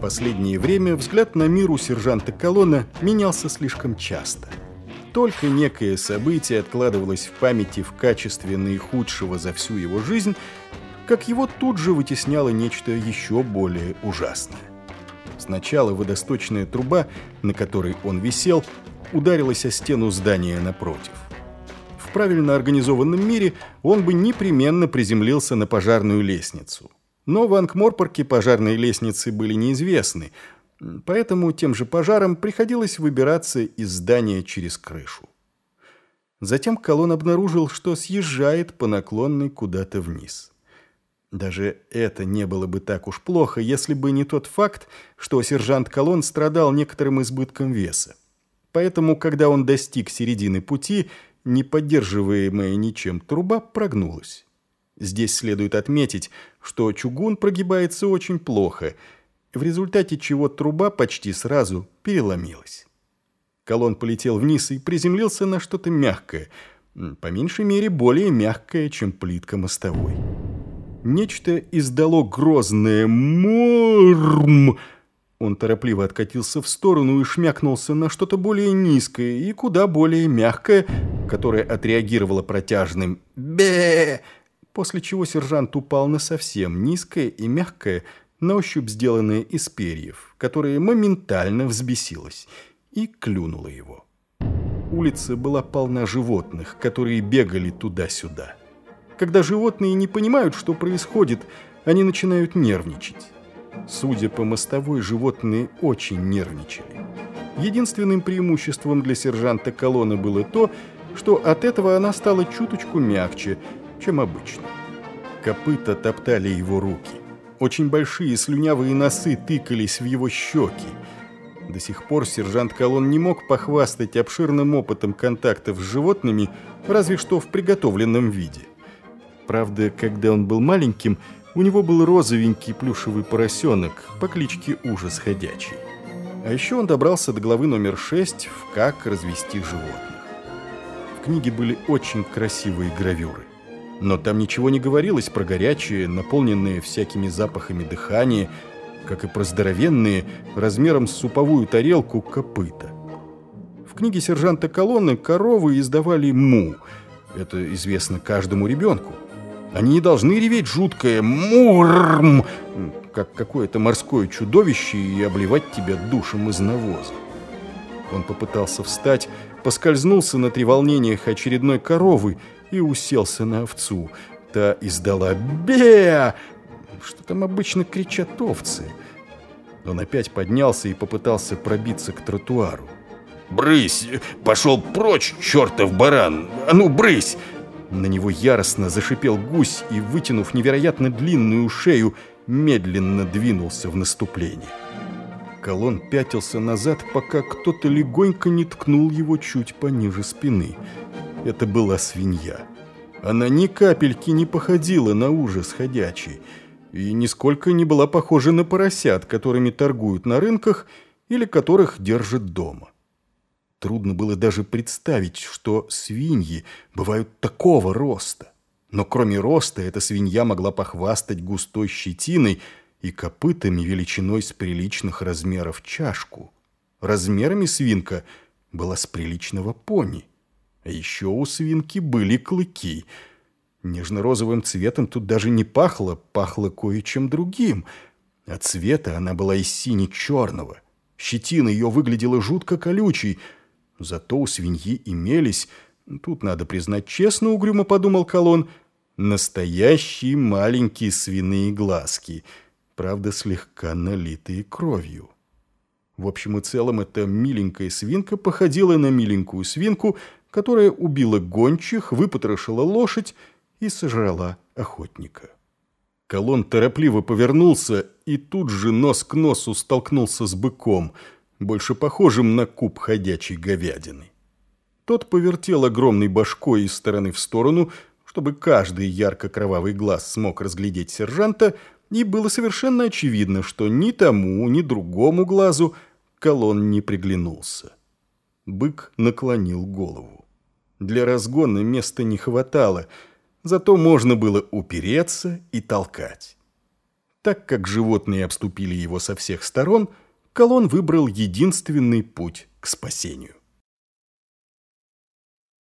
последнее время взгляд на мир у сержанта Колона менялся слишком часто. Только некое событие откладывалось в памяти в качестве наихудшего за всю его жизнь, как его тут же вытесняло нечто еще более ужасное. Сначала водосточная труба, на которой он висел, ударилась о стену здания напротив. В правильно организованном мире он бы непременно приземлился на пожарную лестницу. Но в Ангморпорке пожарные лестницы были неизвестны, поэтому тем же пожаром приходилось выбираться из здания через крышу. Затем Колон обнаружил, что съезжает по наклонной куда-то вниз. Даже это не было бы так уж плохо, если бы не тот факт, что сержант Колон страдал некоторым избытком веса. Поэтому, когда он достиг середины пути, не поддерживаемая ничем труба прогнулась. Здесь следует отметить, что чугун прогибается очень плохо, в результате чего труба почти сразу переломилась. Колон полетел вниз и приземлился на что-то мягкое, по меньшей мере более мягкое, чем плитка мостовой. Нечто издало грозное «морм», он торопливо откатился в сторону и шмякнулся на что-то более низкое и куда более мягкое, которое отреагировало протяжным бе, после чего сержант упал на совсем низкое и мягкое, на ощупь сделанное из перьев, которое моментально взбесилось и клюнуло его. Улица была полна животных, которые бегали туда-сюда. Когда животные не понимают, что происходит, они начинают нервничать. Судя по мостовой, животные очень нервничали. Единственным преимуществом для сержанта Колонны было то, что от этого она стала чуточку мягче, чем обычно. Копыта топтали его руки. Очень большие слюнявые носы тыкались в его щеки. До сих пор сержант Колон не мог похвастать обширным опытом контактов с животными, разве что в приготовленном виде. Правда, когда он был маленьким, у него был розовенький плюшевый поросенок по кличке Ужас Ходячий. А еще он добрался до главы номер 6 в «Как развести животных». В книге были очень красивые гравюры. Но там ничего не говорилось про горячие, наполненные всякими запахами дыхания, как и про здоровенные, размером с суповую тарелку, копыта. В книге сержанта Колонны коровы издавали му. Это известно каждому ребенку. Они не должны реветь жуткое «мурм», как какое-то морское чудовище и обливать тебя душем из навоза. Он попытался встать, поскользнулся на треволнениях очередной коровы и уселся на овцу. Та издала «Бе!» Что там обычно кричат овцы? Он опять поднялся и попытался пробиться к тротуару. «Брысь! Пошел прочь, чертов баран! А ну, брысь!» На него яростно зашипел гусь и, вытянув невероятно длинную шею, медленно двинулся в наступление. Колон пятился назад, пока кто-то легонько не ткнул его чуть пониже спины. Это была свинья. Она ни капельки не походила на ужас ходячий и нисколько не была похожа на поросят, которыми торгуют на рынках или которых держат дома. Трудно было даже представить, что свиньи бывают такого роста. Но кроме роста эта свинья могла похвастать густой щетиной и копытами величиной с приличных размеров чашку. Размерами свинка была с приличного пони. А еще у свинки были клыки. Нежно-розовым цветом тут даже не пахло, пахло кое-чем другим. А цвета она была из сине-черного. Щетина ее выглядела жутко колючей – Зато у свиньи имелись, тут надо признать честно, угрюмо подумал Колон, настоящие маленькие свиные глазки, правда слегка налитые кровью. В общем и целом, эта миленькая свинка походила на миленькую свинку, которая убила гончих, выпотрошила лошадь и сожрала охотника. Колон торопливо повернулся и тут же нос к носу столкнулся с быком – больше похожим на куб ходячей говядины. Тот повертел огромной башкой из стороны в сторону, чтобы каждый ярко-кровавый глаз смог разглядеть сержанта, и было совершенно очевидно, что ни тому, ни другому глазу колонн не приглянулся. Бык наклонил голову. Для разгона места не хватало, зато можно было упереться и толкать. Так как животные обступили его со всех сторон, Колон выбрал единственный путь к спасению.